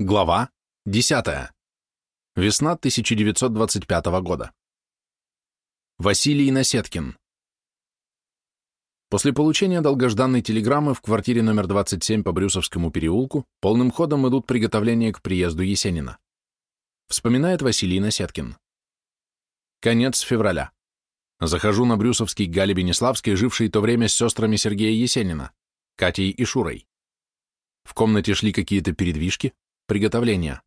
Глава 10. Весна 1925 года. Василий Насеткин. После получения долгожданной телеграммы в квартире номер 27 по Брюсовскому переулку полным ходом идут приготовления к приезду Есенина. Вспоминает Василий Насеткин. Конец февраля. Захожу на Брюсовский к Гале Бенеславской, то время с сестрами Сергея Есенина, Катей и Шурой. В комнате шли какие-то передвижки, приготовления.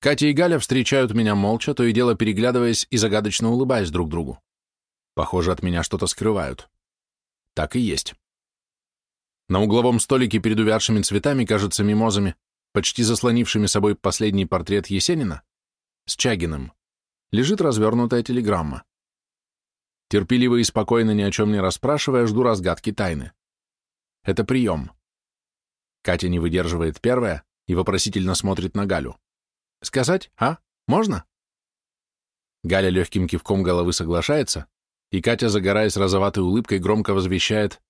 Катя и Галя встречают меня молча, то и дело переглядываясь и загадочно улыбаясь друг другу. Похоже, от меня что-то скрывают. Так и есть. На угловом столике перед увядшими цветами, кажется, мимозами, почти заслонившими собой последний портрет Есенина, с Чагиным, лежит развернутая телеграмма. Терпеливо и спокойно, ни о чем не расспрашивая, жду разгадки тайны. Это прием. Катя не выдерживает первая и вопросительно смотрит на Галю. «Сказать, а? Можно?» Галя легким кивком головы соглашается, и Катя, загораясь розоватой улыбкой, громко возвещает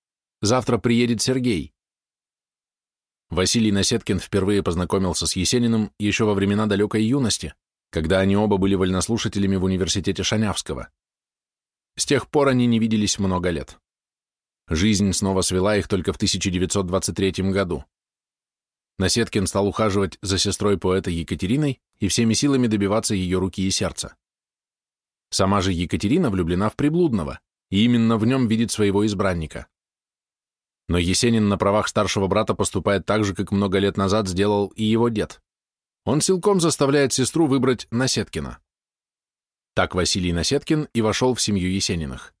«Завтра приедет Сергей». Василий Насеткин впервые познакомился с Есениным еще во времена далекой юности, когда они оба были вольнослушателями в университете Шанявского. С тех пор они не виделись много лет. Жизнь снова свела их только в 1923 году. Насеткин стал ухаживать за сестрой поэта Екатериной и всеми силами добиваться ее руки и сердца. Сама же Екатерина влюблена в Приблудного, и именно в нем видит своего избранника. Но Есенин на правах старшего брата поступает так же, как много лет назад сделал и его дед. Он силком заставляет сестру выбрать Насеткина. Так Василий Насеткин и вошел в семью Есениных.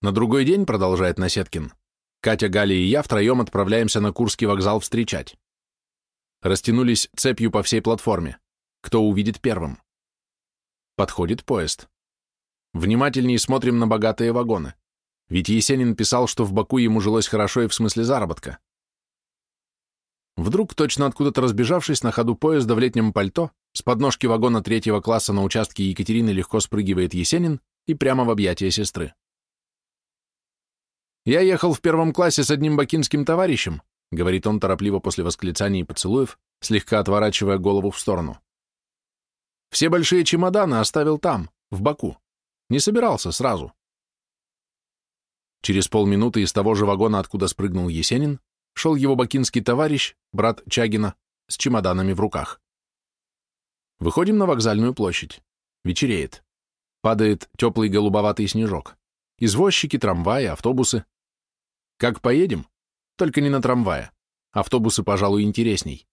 На другой день, продолжает Насеткин, Катя, Галя и я втроем отправляемся на Курский вокзал встречать. Растянулись цепью по всей платформе. Кто увидит первым? Подходит поезд. Внимательнее смотрим на богатые вагоны. Ведь Есенин писал, что в Баку ему жилось хорошо и в смысле заработка. Вдруг, точно откуда-то разбежавшись на ходу поезда в летнем пальто, с подножки вагона третьего класса на участке Екатерины легко спрыгивает Есенин и прямо в объятия сестры. «Я ехал в первом классе с одним бакинским товарищем», говорит он торопливо после восклицаний и поцелуев, слегка отворачивая голову в сторону. «Все большие чемоданы оставил там, в Баку. Не собирался сразу». Через полминуты из того же вагона, откуда спрыгнул Есенин, шел его бакинский товарищ, брат Чагина, с чемоданами в руках. Выходим на вокзальную площадь. Вечереет. Падает теплый голубоватый снежок. Извозчики, трамваи, автобусы. Как поедем? Только не на трамвае. Автобусы, пожалуй, интересней.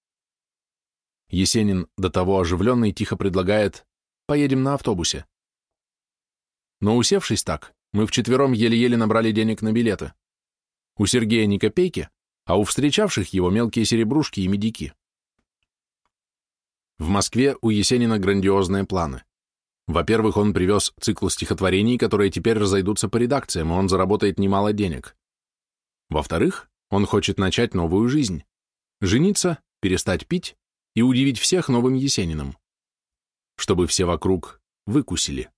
Есенин, до того оживленный, тихо предлагает «поедем на автобусе». Но усевшись так, мы вчетвером еле-еле набрали денег на билеты. У Сергея ни копейки, а у встречавших его мелкие серебрушки и медики. В Москве у Есенина грандиозные планы. Во-первых, он привез цикл стихотворений, которые теперь разойдутся по редакциям, и он заработает немало денег. Во-вторых, он хочет начать новую жизнь. Жениться, перестать пить и удивить всех новым Есениным. Чтобы все вокруг выкусили.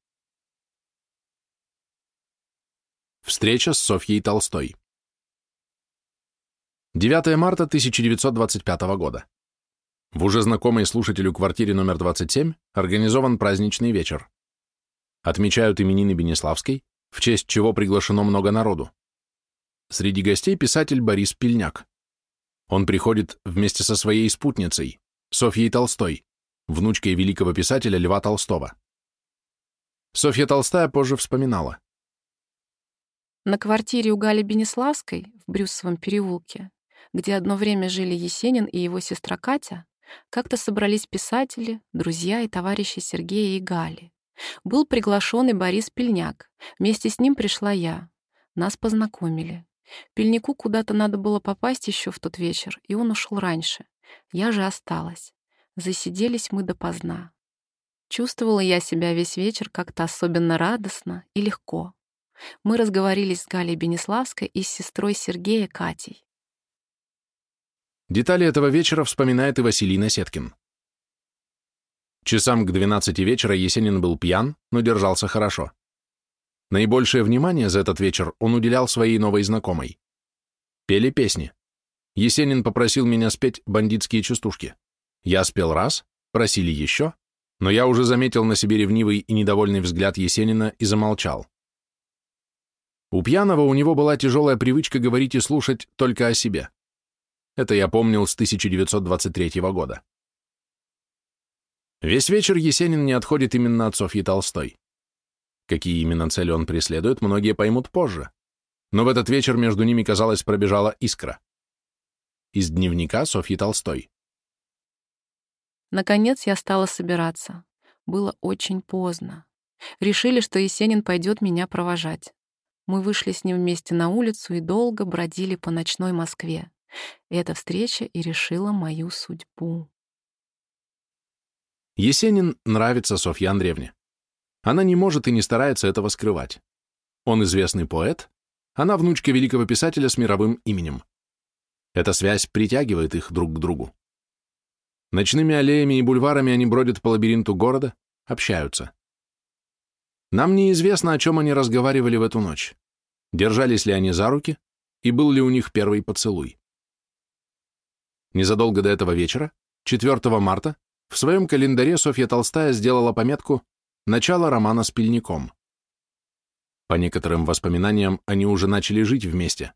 Встреча с Софьей Толстой. 9 марта 1925 года. В уже знакомой слушателю квартире номер 27 организован праздничный вечер. Отмечают именины Бенеславской, в честь чего приглашено много народу. Среди гостей писатель Борис Пельняк. Он приходит вместе со своей спутницей, Софьей Толстой, внучкой великого писателя Льва Толстого. Софья Толстая позже вспоминала. На квартире у Гали Бенеславской в Брюсовом переулке, где одно время жили Есенин и его сестра Катя, как-то собрались писатели, друзья и товарищи Сергея и Гали. Был приглашен и Борис Пельняк. Вместе с ним пришла я. Нас познакомили. Пельнику куда-то надо было попасть еще в тот вечер, и он ушел раньше. Я же осталась. Засиделись мы допоздна. Чувствовала я себя весь вечер как-то особенно радостно и легко. Мы разговорились с Галей Бенеславской и с сестрой Сергея Катей. Детали этого вечера вспоминает и Василий Насеткин. Часам к 12 вечера Есенин был пьян, но держался хорошо. Наибольшее внимание за этот вечер он уделял своей новой знакомой. Пели песни. Есенин попросил меня спеть бандитские частушки. Я спел раз, просили еще, но я уже заметил на себе ревнивый и недовольный взгляд Есенина и замолчал. У пьяного у него была тяжелая привычка говорить и слушать только о себе. Это я помнил с 1923 года. Весь вечер Есенин не отходит именно от Софьи Толстой. Какие именно цели он преследует, многие поймут позже. Но в этот вечер между ними, казалось, пробежала искра. Из дневника Софьи Толстой. Наконец я стала собираться. Было очень поздно. Решили, что Есенин пойдет меня провожать. Мы вышли с ним вместе на улицу и долго бродили по ночной Москве. Эта встреча и решила мою судьбу. Есенин нравится Софье Андреевне. Она не может и не старается этого скрывать. Он известный поэт, она внучка великого писателя с мировым именем. Эта связь притягивает их друг к другу. Ночными аллеями и бульварами они бродят по лабиринту города, общаются. Нам неизвестно, о чем они разговаривали в эту ночь. Держались ли они за руки, и был ли у них первый поцелуй. Незадолго до этого вечера, 4 марта, в своем календаре Софья Толстая сделала пометку «Начало романа с пельником». По некоторым воспоминаниям, они уже начали жить вместе.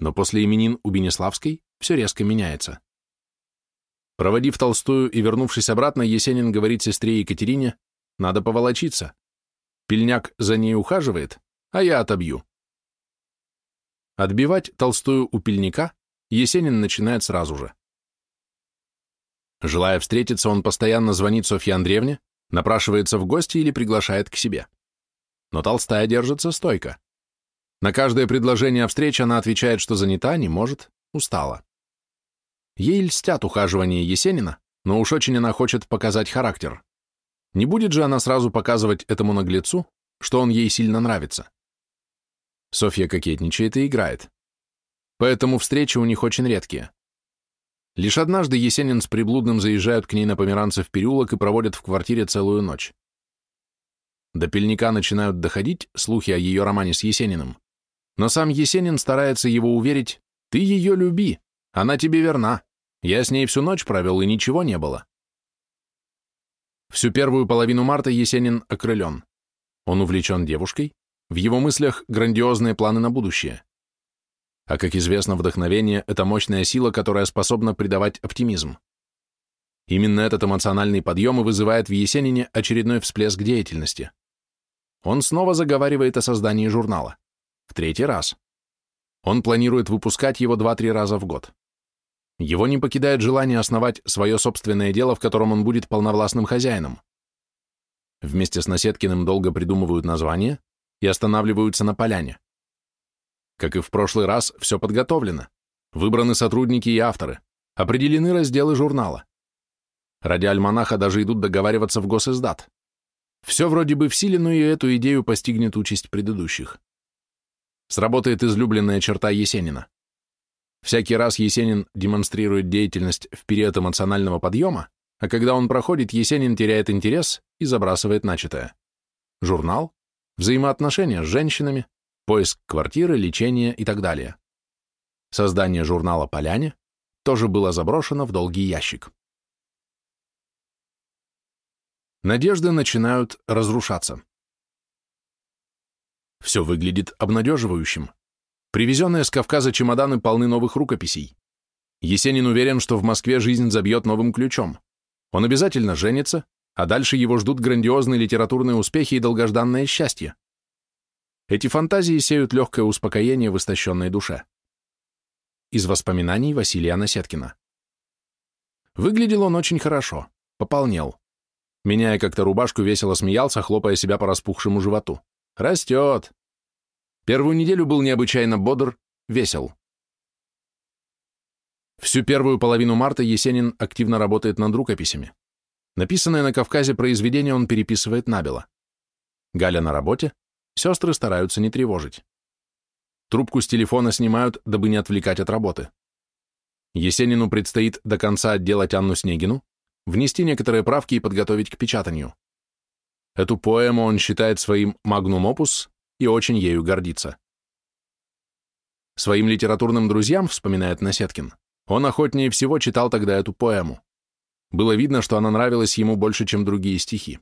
Но после именин у Бенеславской все резко меняется. Проводив Толстую и вернувшись обратно, Есенин говорит сестре Екатерине, надо поволочиться. Пельняк за ней ухаживает, а я отобью. Отбивать Толстую у пельника Есенин начинает сразу же. Желая встретиться, он постоянно звонит Софье Андреевне, напрашивается в гости или приглашает к себе. Но Толстая держится стойко. На каждое предложение о встрече она отвечает, что занята, не может, устала. Ей льстят ухаживания Есенина, но уж очень она хочет показать характер. Не будет же она сразу показывать этому наглецу, что он ей сильно нравится. Софья кокетничает и играет. Поэтому встречи у них очень редкие. Лишь однажды Есенин с приблудным заезжают к ней на Померанцев переулок и проводят в квартире целую ночь. До пельника начинают доходить слухи о ее романе с Есениным, но сам Есенин старается его уверить «ты ее люби, она тебе верна». Я с ней всю ночь провел, и ничего не было. Всю первую половину марта Есенин окрылен. Он увлечен девушкой, в его мыслях грандиозные планы на будущее. А как известно, вдохновение — это мощная сила, которая способна придавать оптимизм. Именно этот эмоциональный подъем и вызывает в Есенине очередной всплеск деятельности. Он снова заговаривает о создании журнала. В третий раз. Он планирует выпускать его 2-3 раза в год. Его не покидает желание основать свое собственное дело, в котором он будет полновластным хозяином. Вместе с Насеткиным долго придумывают название и останавливаются на поляне. Как и в прошлый раз, все подготовлено. Выбраны сотрудники и авторы. Определены разделы журнала. Ради альманаха даже идут договариваться в госиздат. Все вроде бы в силе, но и эту идею постигнет участь предыдущих. Сработает излюбленная черта Есенина. Всякий раз Есенин демонстрирует деятельность в период эмоционального подъема, а когда он проходит, Есенин теряет интерес и забрасывает начатое. Журнал, взаимоотношения с женщинами, поиск квартиры, лечение и так далее. Создание журнала «Поляне» тоже было заброшено в долгий ящик. Надежды начинают разрушаться. Все выглядит обнадеживающим. Привезенные с Кавказа чемоданы полны новых рукописей. Есенин уверен, что в Москве жизнь забьет новым ключом. Он обязательно женится, а дальше его ждут грандиозные литературные успехи и долгожданное счастье. Эти фантазии сеют легкое успокоение в истощенной душе. Из воспоминаний Василия Насеткина. Выглядел он очень хорошо, пополнел. Меняя как-то рубашку, весело смеялся, хлопая себя по распухшему животу. «Растет! Первую неделю был необычайно бодр, весел. Всю первую половину марта Есенин активно работает над рукописями. Написанное на Кавказе произведение он переписывает набело. Галя на работе, сестры стараются не тревожить. Трубку с телефона снимают, дабы не отвлекать от работы. Есенину предстоит до конца отделать Анну Снегину, внести некоторые правки и подготовить к печатанию. Эту поэму он считает своим магнум опус и очень ею гордится. Своим литературным друзьям, вспоминает Насеткин, он охотнее всего читал тогда эту поэму. Было видно, что она нравилась ему больше, чем другие стихи.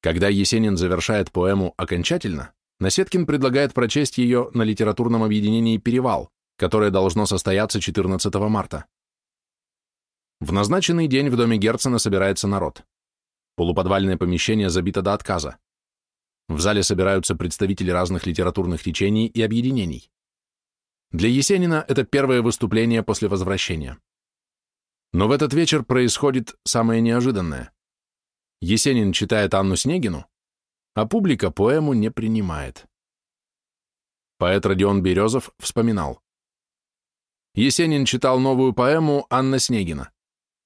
Когда Есенин завершает поэму окончательно, Насеткин предлагает прочесть ее на литературном объединении «Перевал», которое должно состояться 14 марта. В назначенный день в доме Герцена собирается народ. Полуподвальное помещение забито до отказа. В зале собираются представители разных литературных течений и объединений. Для Есенина это первое выступление после возвращения. Но в этот вечер происходит самое неожиданное. Есенин читает Анну Снегину, а публика поэму не принимает. Поэт Родион Березов вспоминал. Есенин читал новую поэму Анна Снегина.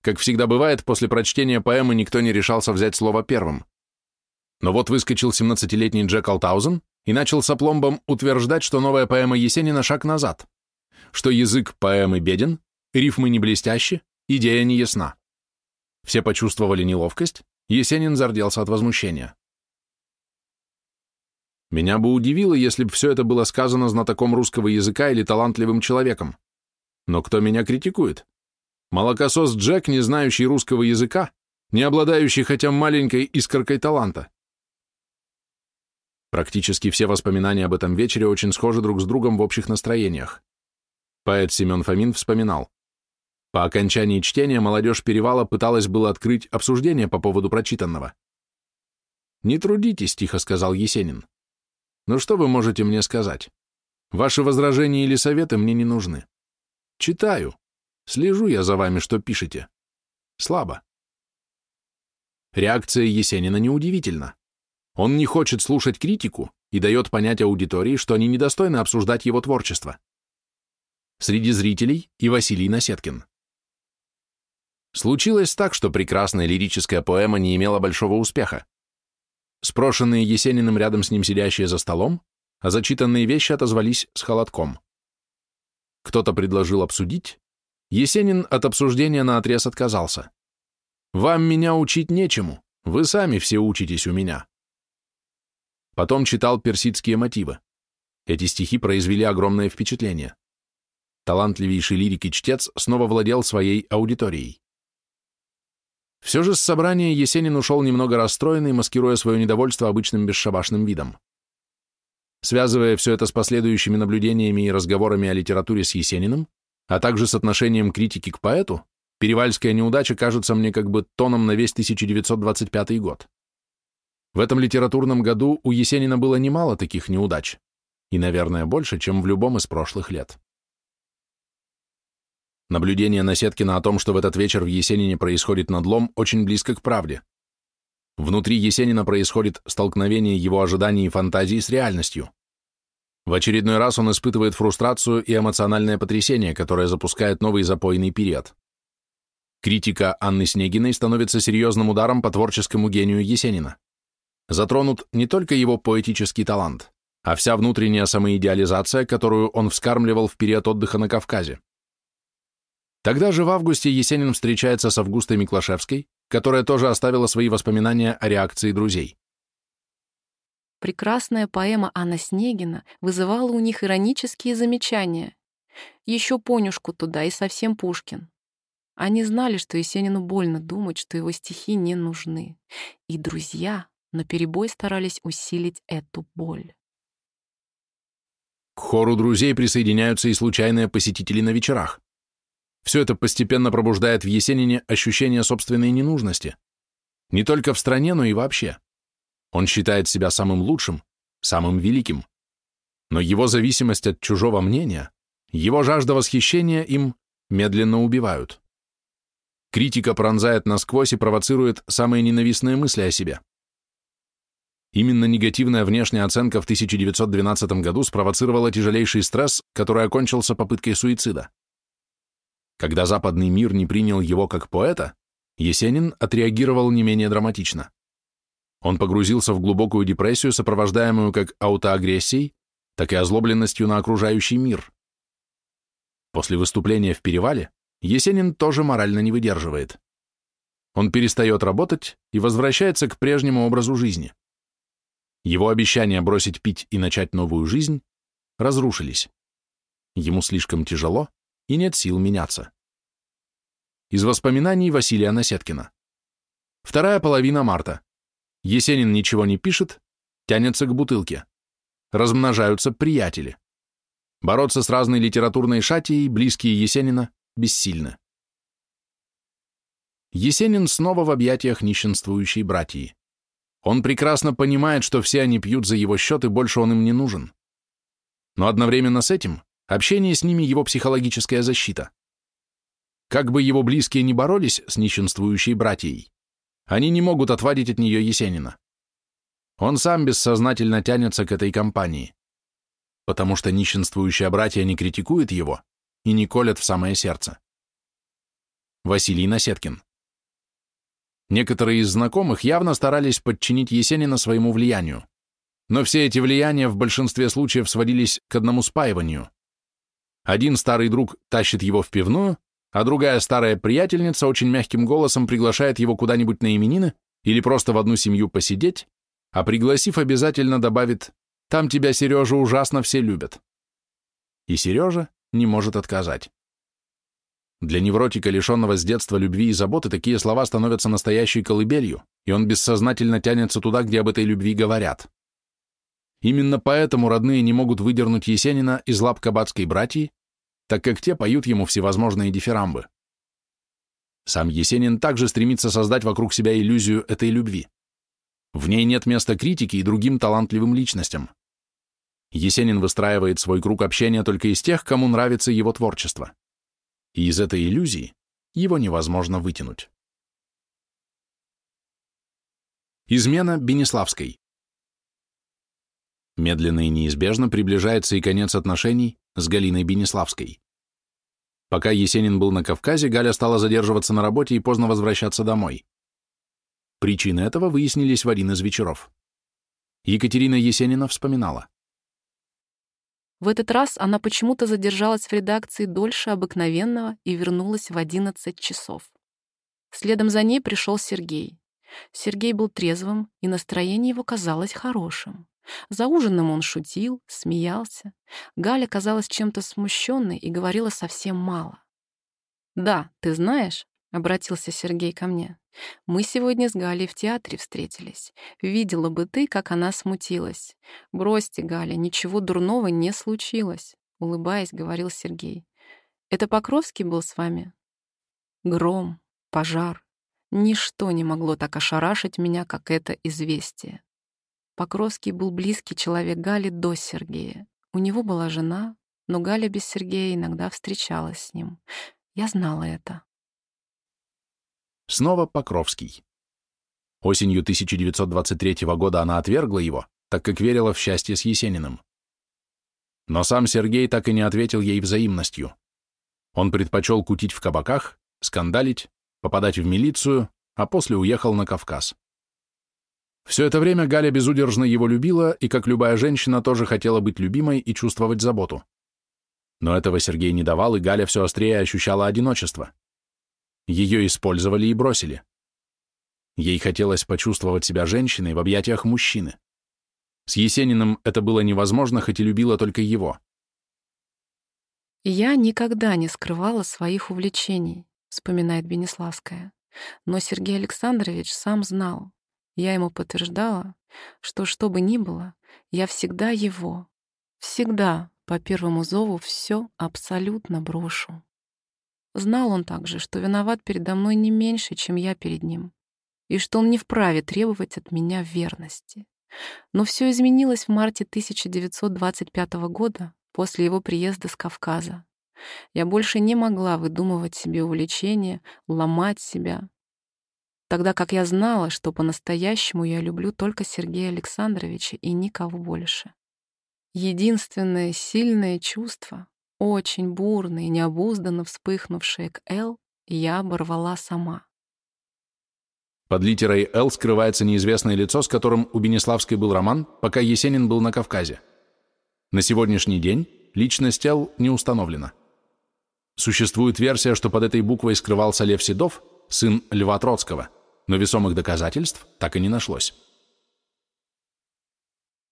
Как всегда бывает, после прочтения поэмы никто не решался взять слово первым. Но вот выскочил 17-летний Джек Алтаузен и начал с опломбом утверждать, что новая поэма Есенина шаг назад, что язык поэмы беден, рифмы не блестящи, идея не ясна. Все почувствовали неловкость, Есенин зарделся от возмущения. Меня бы удивило, если бы все это было сказано знатоком русского языка или талантливым человеком. Но кто меня критикует? Молокосос Джек, не знающий русского языка, не обладающий хотя маленькой искоркой таланта. Практически все воспоминания об этом вечере очень схожи друг с другом в общих настроениях. Поэт Семен Фомин вспоминал. По окончании чтения молодежь Перевала пыталась было открыть обсуждение по поводу прочитанного. «Не трудитесь», — тихо сказал Есенин. «Ну что вы можете мне сказать? Ваши возражения или советы мне не нужны. Читаю. Слежу я за вами, что пишете. Слабо. Реакция Есенина неудивительна. Он не хочет слушать критику и дает понять аудитории, что они недостойны обсуждать его творчество. Среди зрителей и Василий Насеткин. Случилось так, что прекрасная лирическая поэма не имела большого успеха. Спрошенные Есениным рядом с ним сидящие за столом, а зачитанные вещи отозвались с холодком. Кто-то предложил обсудить, Есенин от обсуждения наотрез отказался. «Вам меня учить нечему, вы сами все учитесь у меня». Потом читал персидские мотивы. Эти стихи произвели огромное впечатление. Талантливейший лирик и чтец снова владел своей аудиторией. Все же с собрания Есенин ушел немного расстроенный, маскируя свое недовольство обычным бесшабашным видом. Связывая все это с последующими наблюдениями и разговорами о литературе с Есениным, а также с отношением критики к поэту, перевальская неудача кажется мне как бы тоном на весь 1925 год. В этом литературном году у Есенина было немало таких неудач, и, наверное, больше, чем в любом из прошлых лет. Наблюдение Насеткина о том, что в этот вечер в Есенине происходит надлом, очень близко к правде. Внутри Есенина происходит столкновение его ожиданий и фантазий с реальностью. В очередной раз он испытывает фрустрацию и эмоциональное потрясение, которое запускает новый запойный период. Критика Анны Снегиной становится серьезным ударом по творческому гению Есенина. Затронут не только его поэтический талант, а вся внутренняя самоидеализация, которую он вскармливал в период отдыха на Кавказе. Тогда же в августе Есенин встречается с Августой Миклашевской, которая тоже оставила свои воспоминания о реакции друзей. Прекрасная поэма Анна Снегина вызывала у них иронические замечания. Еще понюшку туда и совсем Пушкин. Они знали, что Есенину больно думать, что его стихи не нужны. И друзья наперебой старались усилить эту боль. К хору друзей присоединяются и случайные посетители на вечерах. Все это постепенно пробуждает в Есенине ощущение собственной ненужности. Не только в стране, но и вообще. Он считает себя самым лучшим, самым великим. Но его зависимость от чужого мнения, его жажда восхищения им медленно убивают. Критика пронзает насквозь и провоцирует самые ненавистные мысли о себе. Именно негативная внешняя оценка в 1912 году спровоцировала тяжелейший стресс, который окончился попыткой суицида. Когда западный мир не принял его как поэта, Есенин отреагировал не менее драматично. Он погрузился в глубокую депрессию, сопровождаемую как аутоагрессией, так и озлобленностью на окружающий мир. После выступления в перевале Есенин тоже морально не выдерживает. Он перестает работать и возвращается к прежнему образу жизни. Его обещания бросить пить и начать новую жизнь разрушились. ему слишком тяжело и нет сил меняться. Из воспоминаний Василия Насеткина. Вторая половина марта. Есенин ничего не пишет, тянется к бутылке. Размножаются приятели. Бороться с разной литературной шатией, близкие Есенина, бессильны. Есенин снова в объятиях нищенствующей братьи. Он прекрасно понимает, что все они пьют за его счет, и больше он им не нужен. Но одновременно с этим общение с ними его психологическая защита. Как бы его близкие ни боролись с нищенствующей братьей, они не могут отвадить от нее Есенина. Он сам бессознательно тянется к этой компании, потому что нищенствующая братья не критикует его и не колят в самое сердце. Василий Насеткин Некоторые из знакомых явно старались подчинить Есенина своему влиянию, но все эти влияния в большинстве случаев сводились к одному спаиванию. Один старый друг тащит его в пивную, а другая старая приятельница очень мягким голосом приглашает его куда-нибудь на именины или просто в одну семью посидеть, а пригласив обязательно добавит «Там тебя, Сережа, ужасно все любят». И Сережа не может отказать. Для невротика, лишенного с детства любви и заботы, такие слова становятся настоящей колыбелью, и он бессознательно тянется туда, где об этой любви говорят. Именно поэтому родные не могут выдернуть Есенина из лап кабацкой братьи, так как те поют ему всевозможные дифирамбы. Сам Есенин также стремится создать вокруг себя иллюзию этой любви. В ней нет места критике и другим талантливым личностям. Есенин выстраивает свой круг общения только из тех, кому нравится его творчество и из этой иллюзии его невозможно вытянуть. Измена Бенеславской Медленно и неизбежно приближается и конец отношений с Галиной Бенеславской. Пока Есенин был на Кавказе, Галя стала задерживаться на работе и поздно возвращаться домой. Причины этого выяснились в один из вечеров. Екатерина Есенина вспоминала. В этот раз она почему-то задержалась в редакции дольше обыкновенного и вернулась в 11 часов. Следом за ней пришел Сергей. Сергей был трезвым, и настроение его казалось хорошим. За ужином он шутил, смеялся. Галя казалась чем-то смущенной и говорила совсем мало. «Да, ты знаешь, — обратился Сергей ко мне. «Мы сегодня с Галей в театре встретились. Видела бы ты, как она смутилась. Бросьте, Галя, ничего дурного не случилось», — улыбаясь, говорил Сергей. «Это Покровский был с вами?» Гром, пожар. Ничто не могло так ошарашить меня, как это известие. Покровский был близкий человек Гали до Сергея. У него была жена, но Галя без Сергея иногда встречалась с ним. Я знала это. Снова Покровский. Осенью 1923 года она отвергла его, так как верила в счастье с Есениным. Но сам Сергей так и не ответил ей взаимностью. Он предпочел кутить в кабаках, скандалить, попадать в милицию, а после уехал на Кавказ. Все это время Галя безудержно его любила и, как любая женщина, тоже хотела быть любимой и чувствовать заботу. Но этого Сергей не давал, и Галя все острее ощущала одиночество. Ее использовали и бросили. Ей хотелось почувствовать себя женщиной в объятиях мужчины. С Есениным это было невозможно, хоть и любила только его. «Я никогда не скрывала своих увлечений», — вспоминает Бенеславская. «Но Сергей Александрович сам знал. Я ему подтверждала, что что бы ни было, я всегда его, всегда по первому зову все абсолютно брошу». Знал он также, что виноват передо мной не меньше, чем я перед ним, и что он не вправе требовать от меня верности. Но все изменилось в марте 1925 года после его приезда с Кавказа. Я больше не могла выдумывать себе увлечения, ломать себя, тогда как я знала, что по-настоящему я люблю только Сергея Александровича и никого больше. Единственное сильное чувство, очень бурно и необузданно вспыхнувшее к «Л», я оборвала сама. Под литерой «Л» скрывается неизвестное лицо, с которым у Бенеславской был роман, пока Есенин был на Кавказе. На сегодняшний день личность «Л» не установлена. Существует версия, что под этой буквой скрывался Лев Седов, сын Льва Троцкого, но весомых доказательств так и не нашлось.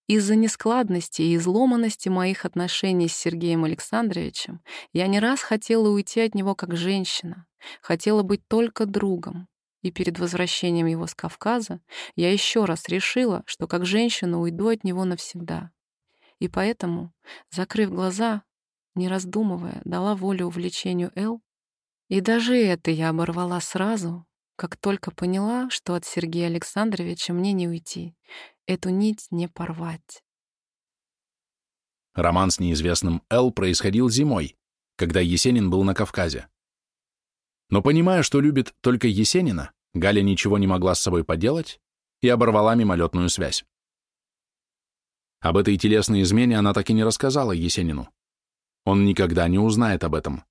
Из-за нескладности и изломанности моих отношений с Сергеем Александровичем я не раз хотела уйти от него как женщина, хотела быть только другом. И перед возвращением его с Кавказа я еще раз решила, что как женщина уйду от него навсегда. И поэтому, закрыв глаза, не раздумывая, дала волю увлечению Эл, и даже это я оборвала сразу, как только поняла, что от Сергея Александровича мне не уйти, эту нить не порвать. Роман с неизвестным Эл происходил зимой, когда Есенин был на Кавказе. Но понимая, что любит только Есенина, Галя ничего не могла с собой поделать и оборвала мимолетную связь. Об этой телесной измене она так и не рассказала Есенину. Он никогда не узнает об этом.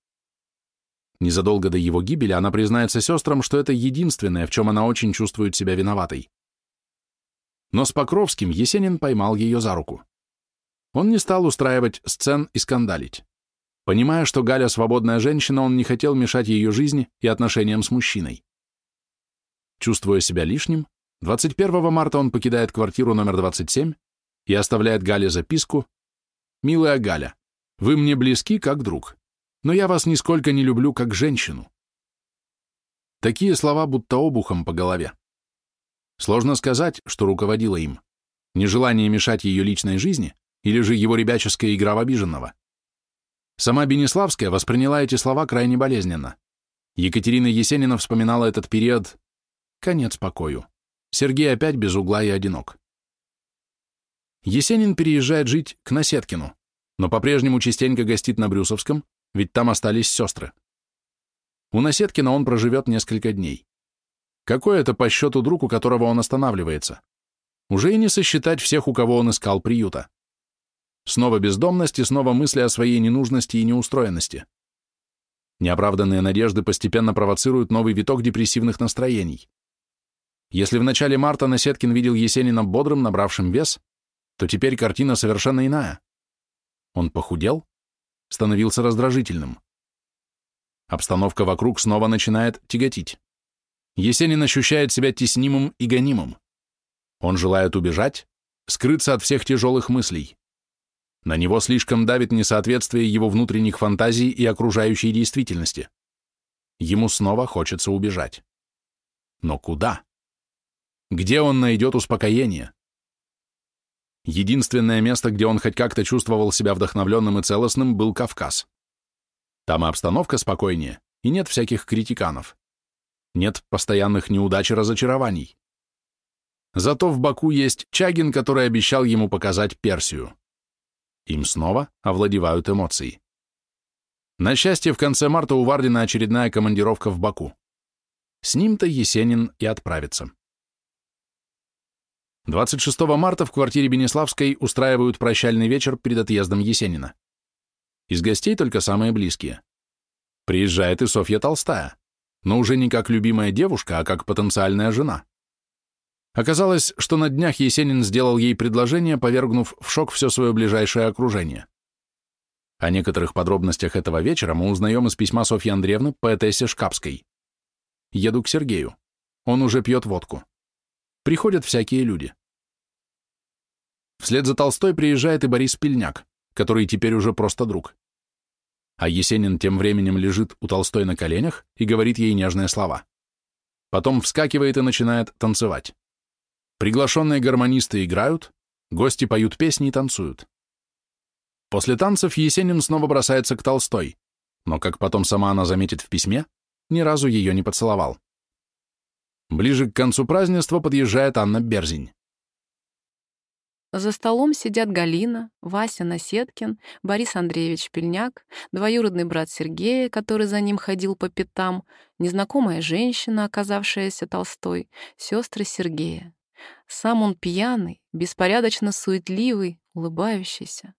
Незадолго до его гибели она признается сестрам, что это единственное, в чем она очень чувствует себя виноватой. Но с Покровским Есенин поймал ее за руку. Он не стал устраивать сцен и скандалить. Понимая, что Галя свободная женщина, он не хотел мешать ее жизни и отношениям с мужчиной. Чувствуя себя лишним, 21 марта он покидает квартиру номер 27 и оставляет Гале записку «Милая Галя, вы мне близки как друг, но я вас нисколько не люблю как женщину». Такие слова будто обухом по голове. Сложно сказать, что руководило им. Нежелание мешать ее личной жизни или же его ребяческая игра в обиженного. Сама Бенеславская восприняла эти слова крайне болезненно. Екатерина Есенина вспоминала этот период «Конец покою». Сергей опять без угла и одинок. Есенин переезжает жить к Насеткину, но по-прежнему частенько гостит на Брюсовском, ведь там остались сестры. У Насеткина он проживет несколько дней. Какой это по счету друг, у которого он останавливается? Уже и не сосчитать всех, у кого он искал приюта. Снова бездомность и снова мысли о своей ненужности и неустроенности. Неоправданные надежды постепенно провоцируют новый виток депрессивных настроений. Если в начале марта Насеткин видел Есенина бодрым, набравшим вес, то теперь картина совершенно иная. Он похудел, становился раздражительным. Обстановка вокруг снова начинает тяготить. Есенин ощущает себя теснимым и гонимым. Он желает убежать, скрыться от всех тяжелых мыслей. На него слишком давит несоответствие его внутренних фантазий и окружающей действительности. Ему снова хочется убежать. Но куда? Где он найдет успокоение? Единственное место, где он хоть как-то чувствовал себя вдохновленным и целостным, был Кавказ. Там обстановка спокойнее, и нет всяких критиканов. Нет постоянных неудач и разочарований. Зато в Баку есть Чагин, который обещал ему показать Персию. Им снова овладевают эмоции. На счастье, в конце марта у Вардина очередная командировка в Баку. С ним-то Есенин и отправится. 26 марта в квартире Бенеславской устраивают прощальный вечер перед отъездом Есенина. Из гостей только самые близкие. Приезжает и Софья Толстая, но уже не как любимая девушка, а как потенциальная жена. Оказалось, что на днях Есенин сделал ей предложение, повергнув в шок все свое ближайшее окружение. О некоторых подробностях этого вечера мы узнаем из письма Софьи Андреевны, поэтессе Шкапской. Еду к Сергею. Он уже пьет водку. Приходят всякие люди. Вслед за Толстой приезжает и Борис Пельняк, который теперь уже просто друг. А Есенин тем временем лежит у Толстой на коленях и говорит ей нежные слова. Потом вскакивает и начинает танцевать. Приглашенные гармонисты играют, гости поют песни и танцуют. После танцев Есенин снова бросается к Толстой, но, как потом сама она заметит в письме, ни разу ее не поцеловал. Ближе к концу празднества подъезжает Анна Берзинь. За столом сидят Галина, Вася Насеткин, Борис Андреевич Пельняк, двоюродный брат Сергея, который за ним ходил по пятам, незнакомая женщина, оказавшаяся Толстой, сестры Сергея. Сам он пьяный, беспорядочно суетливый, улыбающийся.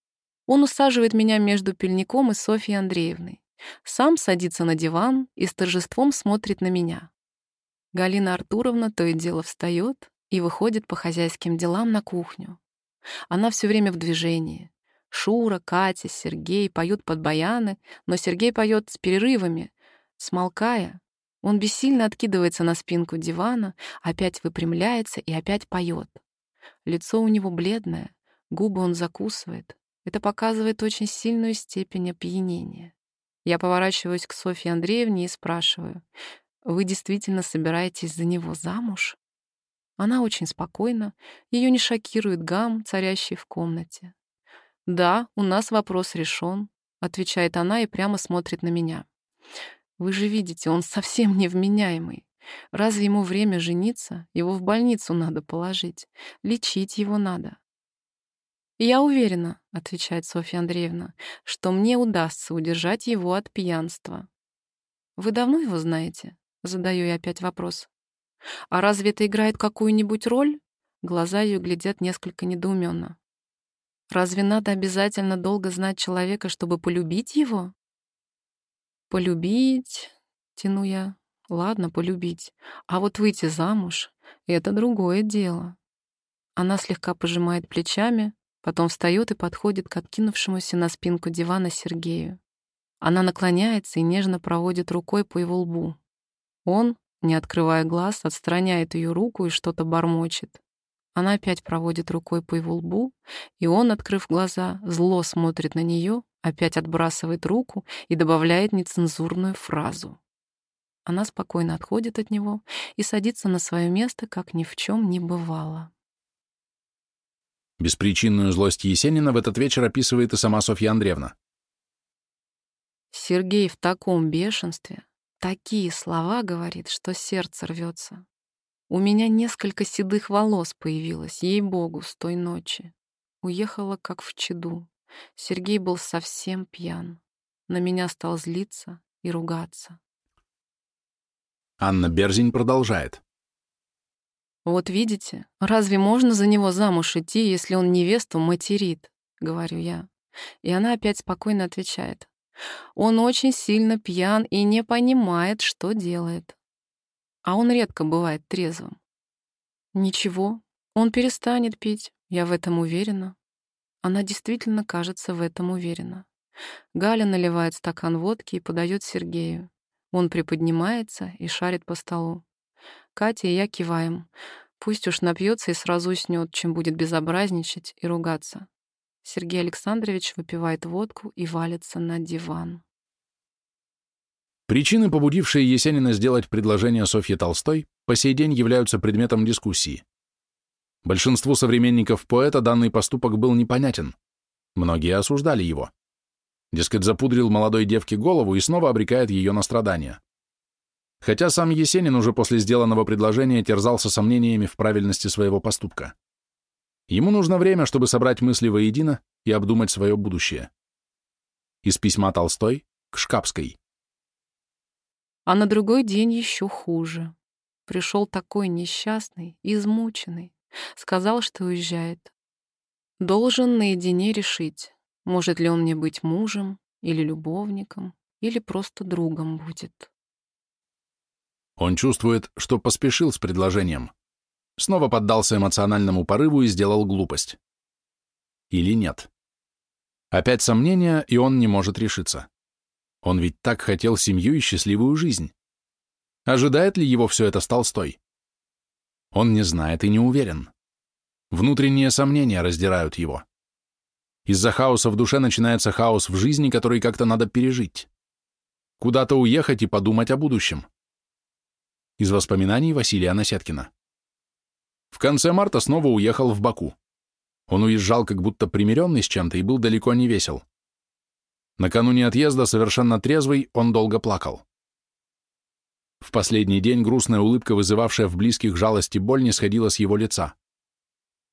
Он усаживает меня между Пельником и Софьей Андреевной. Сам садится на диван и с торжеством смотрит на меня. Галина Артуровна то и дело встает и выходит по хозяйским делам на кухню. Она все время в движении. Шура, Катя, Сергей поют под баяны, но Сергей поет с перерывами, смолкая. Он бессильно откидывается на спинку дивана, опять выпрямляется и опять поет. Лицо у него бледное, Губы он закусывает. Это показывает очень сильную степень опьянения. Я поворачиваюсь к Софье Андреевне и спрашиваю, «Вы действительно собираетесь за него замуж?» Она очень спокойна, ее не шокирует гам, царящий в комнате. «Да, у нас вопрос решен», — отвечает она и прямо смотрит на меня. «Вы же видите, он совсем невменяемый. Разве ему время жениться? Его в больницу надо положить. Лечить его надо. «Я уверена», — отвечает Софья Андреевна, «что мне удастся удержать его от пьянства». «Вы давно его знаете?» — задаю я опять вопрос. «А разве это играет какую-нибудь роль?» Глаза ее глядят несколько недоуменно. «Разве надо обязательно долго знать человека, чтобы полюбить его?» «Полюбить...» — тяну я. «Ладно, полюбить. А вот выйти замуж — это другое дело». Она слегка пожимает плечами, Потом встает и подходит к откинувшемуся на спинку дивана Сергею. Она наклоняется и нежно проводит рукой по его лбу. Он, не открывая глаз, отстраняет ее руку и что-то бормочет. Она опять проводит рукой по его лбу, и он, открыв глаза, зло смотрит на нее, опять отбрасывает руку и добавляет нецензурную фразу. Она спокойно отходит от него и садится на свое место, как ни в чем не бывало. Беспричинную злость Есенина в этот вечер описывает и сама Софья Андреевна. Сергей в таком бешенстве, такие слова говорит, что сердце рвется. У меня несколько седых волос появилось, ей-богу, с той ночи. Уехала как в чаду. Сергей был совсем пьян. На меня стал злиться и ругаться. Анна Берзень продолжает. «Вот видите, разве можно за него замуж идти, если он невесту материт?» — говорю я. И она опять спокойно отвечает. «Он очень сильно пьян и не понимает, что делает. А он редко бывает трезвым». «Ничего, он перестанет пить, я в этом уверена». Она действительно, кажется, в этом уверена. Галя наливает стакан водки и подает Сергею. Он приподнимается и шарит по столу. Катя и я киваем. Пусть уж напьется и сразу уснет, чем будет безобразничать и ругаться. Сергей Александрович выпивает водку и валится на диван. Причины, побудившие Есенина сделать предложение Софье Толстой, по сей день являются предметом дискуссии. Большинству современников поэта данный поступок был непонятен. Многие осуждали его. Дескать, запудрил молодой девке голову и снова обрекает ее на страдания хотя сам Есенин уже после сделанного предложения терзался сомнениями в правильности своего поступка. Ему нужно время, чтобы собрать мысли воедино и обдумать свое будущее. Из письма Толстой к Шкапской. А на другой день еще хуже. Пришел такой несчастный, измученный. Сказал, что уезжает. Должен наедине решить, может ли он мне быть мужем или любовником, или просто другом будет. Он чувствует, что поспешил с предложением. Снова поддался эмоциональному порыву и сделал глупость. Или нет? Опять сомнения, и он не может решиться. Он ведь так хотел семью и счастливую жизнь. Ожидает ли его все это с Толстой? Он не знает и не уверен. Внутренние сомнения раздирают его. Из-за хаоса в душе начинается хаос в жизни, который как-то надо пережить. Куда-то уехать и подумать о будущем. Из воспоминаний Василия Насяткина. В конце марта снова уехал в Баку. Он уезжал как будто примиренный с чем-то и был далеко не весел. Накануне отъезда, совершенно трезвый, он долго плакал. В последний день грустная улыбка, вызывавшая в близких жалость и боль, не сходила с его лица.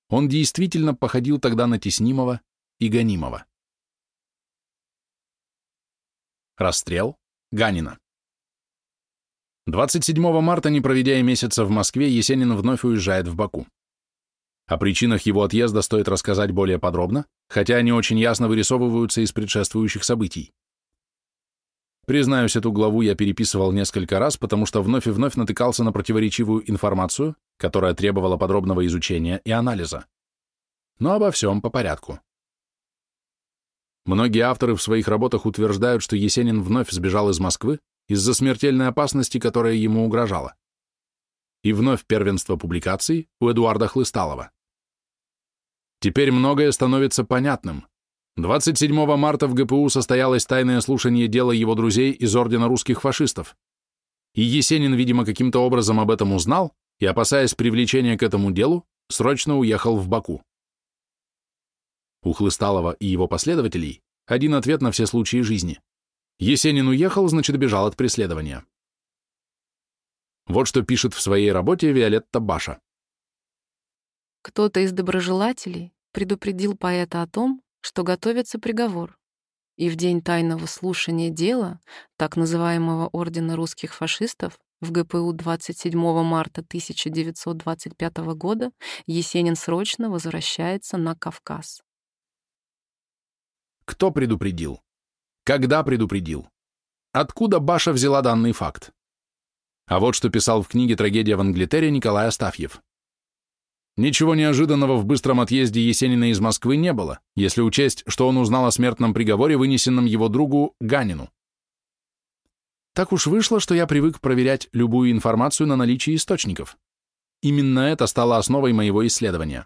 Он действительно походил тогда на теснимого и гонимого. Расстрел Ганина 27 марта, не проведя и месяца в Москве, Есенин вновь уезжает в Баку. О причинах его отъезда стоит рассказать более подробно, хотя они очень ясно вырисовываются из предшествующих событий. Признаюсь, эту главу я переписывал несколько раз, потому что вновь и вновь натыкался на противоречивую информацию, которая требовала подробного изучения и анализа. Но обо всем по порядку. Многие авторы в своих работах утверждают, что Есенин вновь сбежал из Москвы, из-за смертельной опасности, которая ему угрожала. И вновь первенство публикаций у Эдуарда Хлысталова. Теперь многое становится понятным. 27 марта в ГПУ состоялось тайное слушание дела его друзей из Ордена русских фашистов. И Есенин, видимо, каким-то образом об этом узнал и, опасаясь привлечения к этому делу, срочно уехал в Баку. У Хлысталова и его последователей один ответ на все случаи жизни. Есенин уехал, значит, бежал от преследования. Вот что пишет в своей работе Виолетта Баша. Кто-то из доброжелателей предупредил поэта о том, что готовится приговор, и в день тайного слушания дела так называемого Ордена русских фашистов в ГПУ 27 марта 1925 года Есенин срочно возвращается на Кавказ. Кто предупредил? Когда предупредил? Откуда Баша взяла данный факт? А вот что писал в книге «Трагедия в Англитере» Николай Астафьев. Ничего неожиданного в быстром отъезде Есенина из Москвы не было, если учесть, что он узнал о смертном приговоре, вынесенном его другу Ганину. Так уж вышло, что я привык проверять любую информацию на наличие источников. Именно это стало основой моего исследования.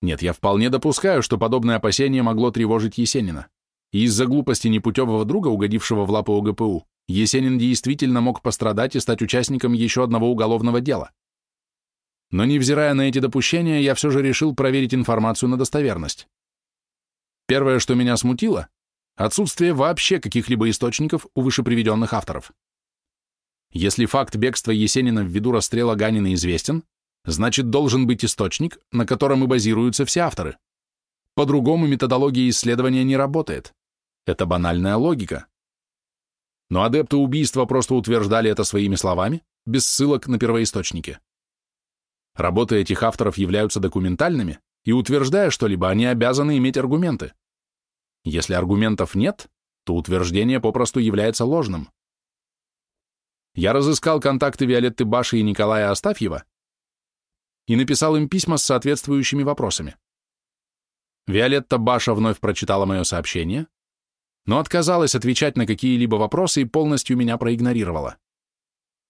Нет, я вполне допускаю, что подобное опасение могло тревожить Есенина. И из-за глупости непутевого друга, угодившего в лапы ОГПУ, Есенин действительно мог пострадать и стать участником еще одного уголовного дела. Но невзирая на эти допущения, я все же решил проверить информацию на достоверность. Первое, что меня смутило, отсутствие вообще каких-либо источников у вышеприведенных авторов. Если факт бегства Есенина ввиду расстрела Ганина известен, значит, должен быть источник, на котором и базируются все авторы. По-другому методология исследования не работает. Это банальная логика. Но адепты убийства просто утверждали это своими словами, без ссылок на первоисточники. Работы этих авторов являются документальными, и утверждая что-либо, они обязаны иметь аргументы. Если аргументов нет, то утверждение попросту является ложным. Я разыскал контакты Виолетты Баши и Николая Астафьева и написал им письма с соответствующими вопросами. Виолетта Баша вновь прочитала мое сообщение, но отказалась отвечать на какие-либо вопросы и полностью меня проигнорировала.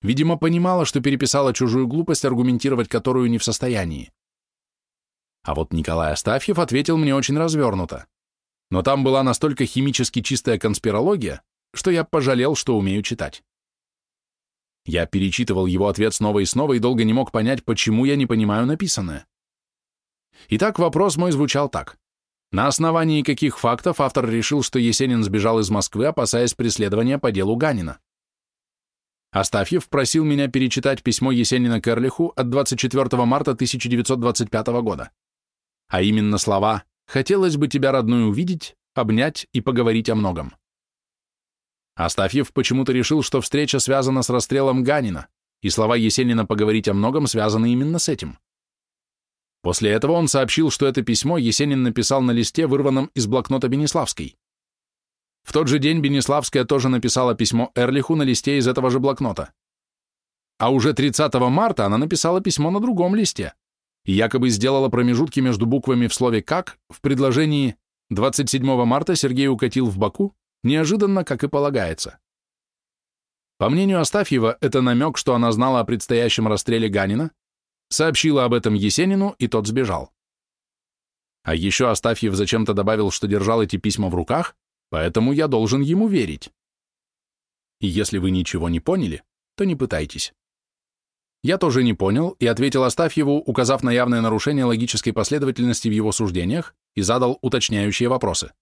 Видимо, понимала, что переписала чужую глупость, аргументировать которую не в состоянии. А вот Николай Астафьев ответил мне очень развернуто. Но там была настолько химически чистая конспирология, что я пожалел, что умею читать. Я перечитывал его ответ снова и снова и долго не мог понять, почему я не понимаю написанное. Итак, вопрос мой звучал так. На основании каких фактов автор решил, что Есенин сбежал из Москвы, опасаясь преследования по делу Ганина? Астафьев просил меня перечитать письмо Есенина Керлиху от 24 марта 1925 года. А именно слова «Хотелось бы тебя, родную, увидеть, обнять и поговорить о многом». Астафьев почему-то решил, что встреча связана с расстрелом Ганина, и слова Есенина «поговорить о многом» связаны именно с этим. После этого он сообщил, что это письмо Есенин написал на листе, вырванном из блокнота Бенеславской. В тот же день Бенеславская тоже написала письмо Эрлиху на листе из этого же блокнота. А уже 30 марта она написала письмо на другом листе и якобы сделала промежутки между буквами в слове «как» в предложении 27 марта Сергей укатил в Баку, Неожиданно, как и полагается. По мнению Астафьева, это намек, что она знала о предстоящем расстреле Ганина, сообщила об этом Есенину, и тот сбежал. А еще Астафьев зачем-то добавил, что держал эти письма в руках, поэтому я должен ему верить. И если вы ничего не поняли, то не пытайтесь. Я тоже не понял и ответил Астафьеву, указав на явное нарушение логической последовательности в его суждениях и задал уточняющие вопросы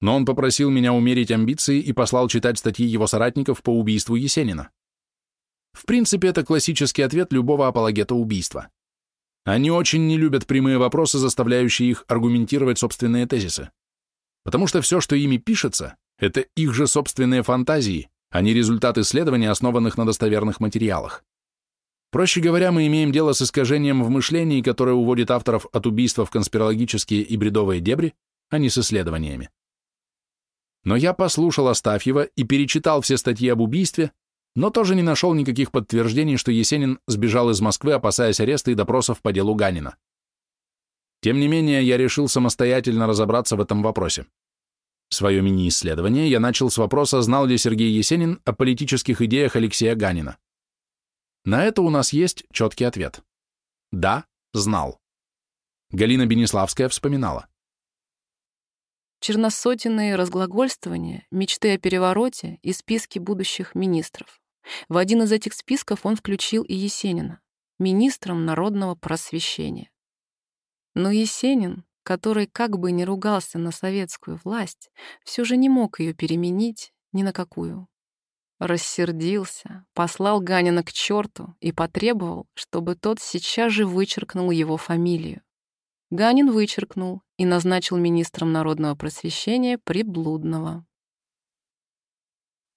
но он попросил меня умерить амбиции и послал читать статьи его соратников по убийству Есенина. В принципе, это классический ответ любого апологета убийства. Они очень не любят прямые вопросы, заставляющие их аргументировать собственные тезисы. Потому что все, что ими пишется, это их же собственные фантазии, а не результат исследований, основанных на достоверных материалах. Проще говоря, мы имеем дело с искажением в мышлении, которое уводит авторов от убийства в конспирологические и бредовые дебри, а не с исследованиями. Но я послушал Астафьева и перечитал все статьи об убийстве, но тоже не нашел никаких подтверждений, что Есенин сбежал из Москвы, опасаясь ареста и допросов по делу Ганина. Тем не менее, я решил самостоятельно разобраться в этом вопросе. Свое мини-исследование я начал с вопроса, знал ли Сергей Есенин о политических идеях Алексея Ганина. На это у нас есть четкий ответ. Да, знал. Галина Бенеславская вспоминала. Черносотенные разглагольствования, мечты о перевороте и списки будущих министров. В один из этих списков он включил и Есенина, министром народного просвещения. Но Есенин, который как бы не ругался на советскую власть, все же не мог ее переменить ни на какую. Рассердился, послал Ганина к черту и потребовал, чтобы тот сейчас же вычеркнул его фамилию. Ганин вычеркнул и назначил министром народного просвещения Приблудного.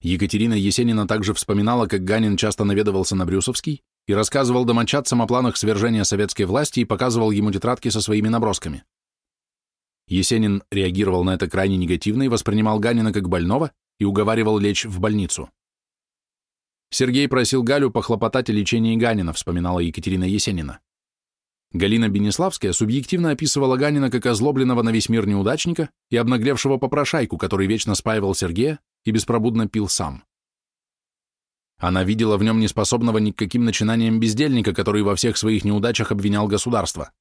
Екатерина Есенина также вспоминала, как Ганин часто наведывался на Брюсовский и рассказывал домочадцам о планах свержения советской власти и показывал ему тетрадки со своими набросками. Есенин реагировал на это крайне негативно и воспринимал Ганина как больного и уговаривал лечь в больницу. Сергей просил Галю похлопотать о лечении Ганина, вспоминала Екатерина Есенина. Галина Бенеславская субъективно описывала Ганина как озлобленного на весь мир неудачника и обнаглевшего попрошайку, который вечно спаивал Сергея и беспробудно пил сам. Она видела в нем неспособного ни к каким начинаниям бездельника, который во всех своих неудачах обвинял государство.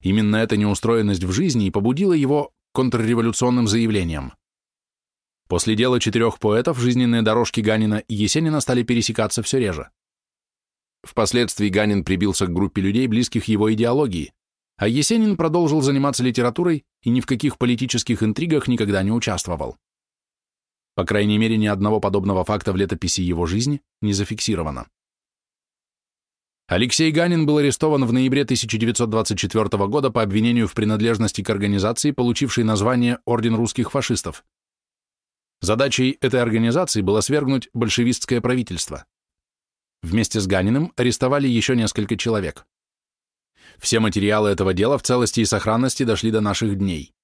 Именно эта неустроенность в жизни и побудила его контрреволюционным заявлением. После дела четырех поэтов жизненные дорожки Ганина и Есенина стали пересекаться все реже. Впоследствии Ганин прибился к группе людей, близких его идеологии, а Есенин продолжил заниматься литературой и ни в каких политических интригах никогда не участвовал. По крайней мере, ни одного подобного факта в летописи его жизни не зафиксировано. Алексей Ганин был арестован в ноябре 1924 года по обвинению в принадлежности к организации, получившей название Орден русских фашистов. Задачей этой организации было свергнуть большевистское правительство. Вместе с Ганиным арестовали еще несколько человек. Все материалы этого дела в целости и сохранности дошли до наших дней.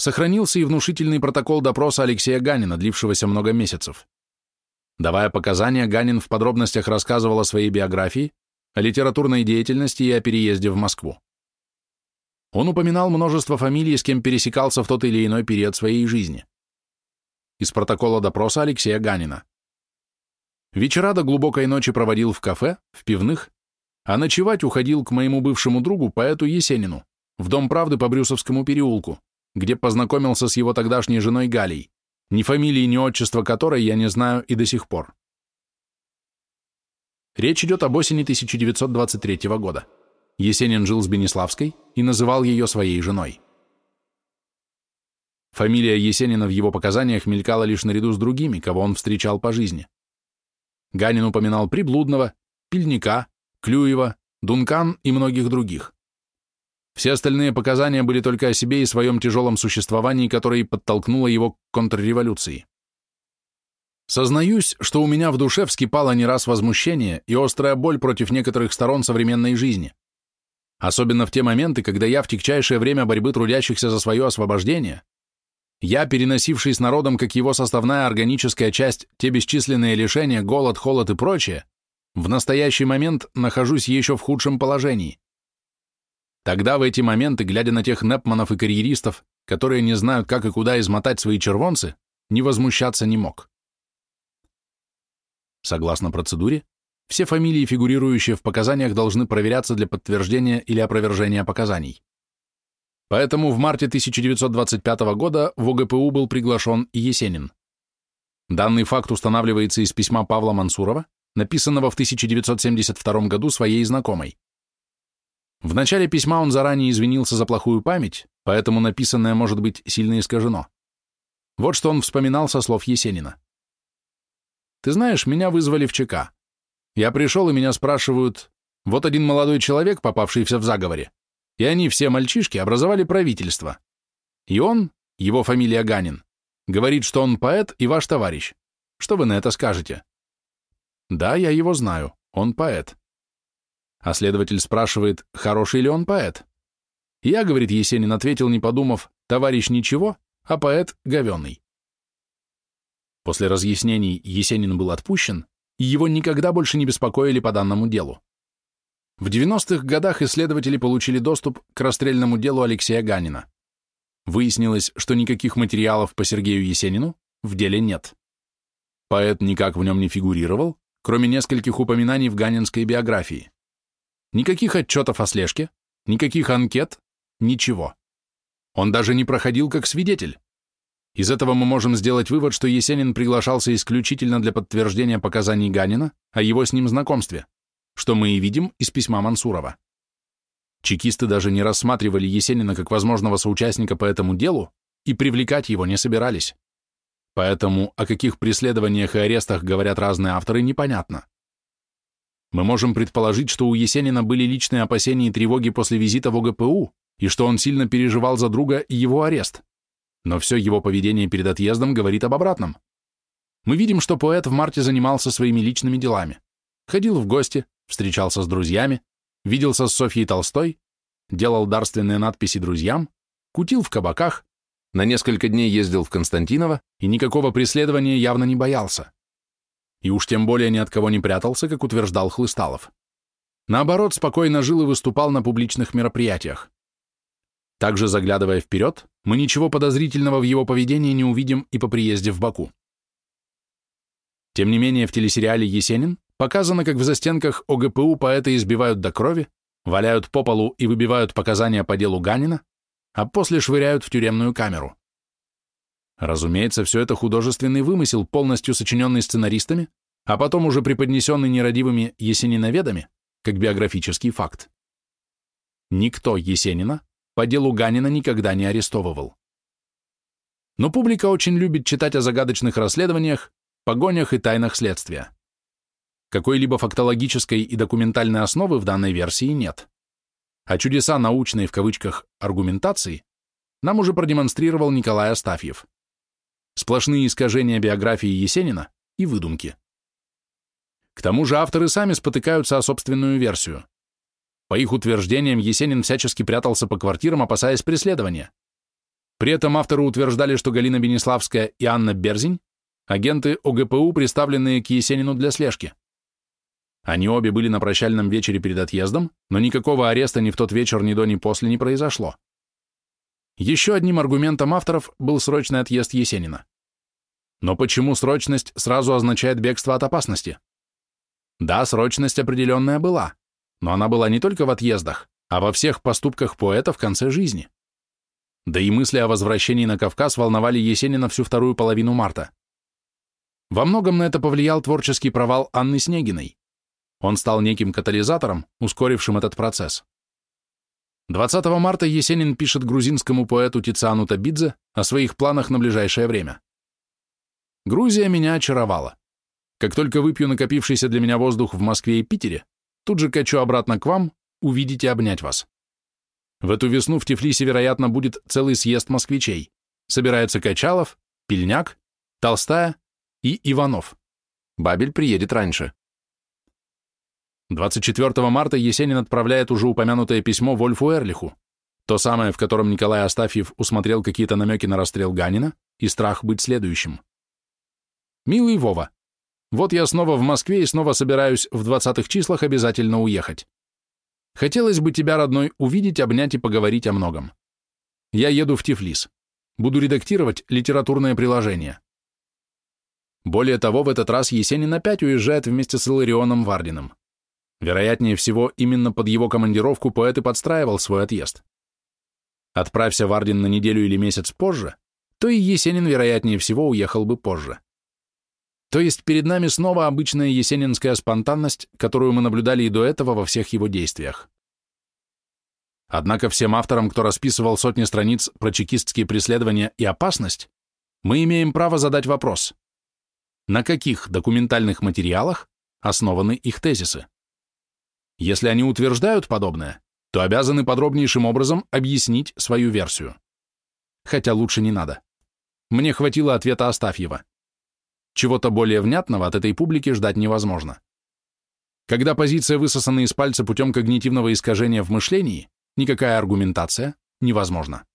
Сохранился и внушительный протокол допроса Алексея Ганина, длившегося много месяцев. Давая показания, Ганин в подробностях рассказывал о своей биографии, о литературной деятельности и о переезде в Москву. Он упоминал множество фамилий, с кем пересекался в тот или иной период своей жизни. Из протокола допроса Алексея Ганина. Вечера до глубокой ночи проводил в кафе, в пивных, а ночевать уходил к моему бывшему другу, поэту Есенину, в Дом правды по Брюсовскому переулку, где познакомился с его тогдашней женой Галей, ни фамилии, ни отчества которой я не знаю и до сих пор. Речь идет об осени 1923 года. Есенин жил с Бенеславской и называл ее своей женой. Фамилия Есенина в его показаниях мелькала лишь наряду с другими, кого он встречал по жизни. Ганин упоминал Приблудного, Пильника, Клюева, Дункан и многих других. Все остальные показания были только о себе и своем тяжелом существовании, которое подтолкнуло его к контрреволюции. Сознаюсь, что у меня в душе вскипало не раз возмущение и острая боль против некоторых сторон современной жизни. Особенно в те моменты, когда я в тягчайшее время борьбы трудящихся за свое освобождение я, переносивший с народом как его составная органическая часть те бесчисленные лишения, голод, холод и прочее, в настоящий момент нахожусь еще в худшем положении. Тогда в эти моменты, глядя на тех непманов и карьеристов, которые не знают, как и куда измотать свои червонцы, не возмущаться не мог. Согласно процедуре, все фамилии, фигурирующие в показаниях, должны проверяться для подтверждения или опровержения показаний. Поэтому в марте 1925 года в ОГПУ был приглашен Есенин. Данный факт устанавливается из письма Павла Мансурова, написанного в 1972 году своей знакомой. В начале письма он заранее извинился за плохую память, поэтому написанное может быть сильно искажено. Вот что он вспоминал со слов Есенина. «Ты знаешь, меня вызвали в ЧК. Я пришел, и меня спрашивают, вот один молодой человек, попавшийся в заговоре, и они все мальчишки образовали правительство. И он, его фамилия Ганин, говорит, что он поэт и ваш товарищ. Что вы на это скажете? Да, я его знаю, он поэт. А следователь спрашивает, хороший ли он поэт? Я, говорит Есенин, ответил, не подумав, товарищ ничего, а поэт говенный. После разъяснений Есенин был отпущен, и его никогда больше не беспокоили по данному делу. В 90-х годах исследователи получили доступ к расстрельному делу Алексея Ганина. Выяснилось, что никаких материалов по Сергею Есенину в деле нет. Поэт никак в нем не фигурировал, кроме нескольких упоминаний в ганинской биографии. Никаких отчетов о слежке, Никаких анкет, ничего. Он даже не проходил как свидетель. Из этого мы можем сделать вывод, что Есенин приглашался исключительно для подтверждения показаний Ганина о его с ним знакомстве, что мы и видим из письма Мансурова. Чекисты даже не рассматривали Есенина как возможного соучастника по этому делу и привлекать его не собирались. Поэтому о каких преследованиях и арестах говорят разные авторы, непонятно. Мы можем предположить, что у Есенина были личные опасения и тревоги после визита в ОГПУ, и что он сильно переживал за друга и его арест. Но все его поведение перед отъездом говорит об обратном. Мы видим, что поэт в марте занимался своими личными делами. Ходил в гости, встречался с друзьями, виделся с Софьей Толстой, делал дарственные надписи друзьям, кутил в кабаках, на несколько дней ездил в Константиново и никакого преследования явно не боялся. И уж тем более ни от кого не прятался, как утверждал Хлысталов. Наоборот, спокойно жил и выступал на публичных мероприятиях. Также, заглядывая вперед, мы ничего подозрительного в его поведении не увидим и по приезде в Баку. Тем не менее, в телесериале «Есенин» показано, как в застенках ОГПУ поэта избивают до крови, валяют по полу и выбивают показания по делу Ганина, а после швыряют в тюремную камеру. Разумеется, все это художественный вымысел, полностью сочиненный сценаристами, а потом уже преподнесенный нерадивыми есениноведами, как биографический факт. Никто Есенина по делу Ганина никогда не арестовывал. Но публика очень любит читать о загадочных расследованиях, погонях и тайнах следствия. Какой-либо фактологической и документальной основы в данной версии нет а чудеса научной в кавычках аргументации нам уже продемонстрировал Николай Астафьев. Сплошные искажения биографии Есенина и выдумки. К тому же авторы сами спотыкаются о собственную версию. По их утверждениям, Есенин всячески прятался по квартирам, опасаясь преследования. При этом авторы утверждали, что Галина Бенеславская и Анна Берзинь – агенты ОГПУ, представленные к Есенину для слежки. Они обе были на прощальном вечере перед отъездом, но никакого ареста ни в тот вечер, ни до, ни после не произошло. Еще одним аргументом авторов был срочный отъезд Есенина. Но почему срочность сразу означает бегство от опасности? Да, срочность определенная была, но она была не только в отъездах, а во всех поступках поэта в конце жизни. Да и мысли о возвращении на Кавказ волновали Есенина всю вторую половину марта. Во многом на это повлиял творческий провал Анны Снегиной. Он стал неким катализатором, ускорившим этот процесс. 20 марта Есенин пишет грузинскому поэту Тициану Табидзе о своих планах на ближайшее время. «Грузия меня очаровала. Как только выпью накопившийся для меня воздух в Москве и Питере, тут же качу обратно к вам, увидеть и обнять вас. В эту весну в Тифлисе, вероятно, будет целый съезд москвичей. Собирается Качалов, Пельняк, Толстая и Иванов. Бабель приедет раньше. 24 марта Есенин отправляет уже упомянутое письмо Вольфу Эрлиху, то самое, в котором Николай Астафьев усмотрел какие-то намеки на расстрел Ганина и страх быть следующим. «Милый Вова, вот я снова в Москве и снова собираюсь в 20-х числах обязательно уехать. Хотелось бы тебя, родной, увидеть, обнять и поговорить о многом. Я еду в Тифлис. Буду редактировать литературное приложение. Более того, в этот раз Есенин опять уезжает вместе с Иларионом Вардиным. Вероятнее всего, именно под его командировку поэт и подстраивал свой отъезд. Отправься Вардин на неделю или месяц позже, то и Есенин, вероятнее всего, уехал бы позже. То есть перед нами снова обычная есенинская спонтанность, которую мы наблюдали и до этого во всех его действиях. Однако всем авторам, кто расписывал сотни страниц про чекистские преследования и опасность, мы имеем право задать вопрос. На каких документальных материалах основаны их тезисы? Если они утверждают подобное, то обязаны подробнейшим образом объяснить свою версию. Хотя лучше не надо. Мне хватило ответа Астафьева. Чего-то более внятного от этой публики ждать невозможно. Когда позиция высосана из пальца путем когнитивного искажения в мышлении, никакая аргументация невозможна.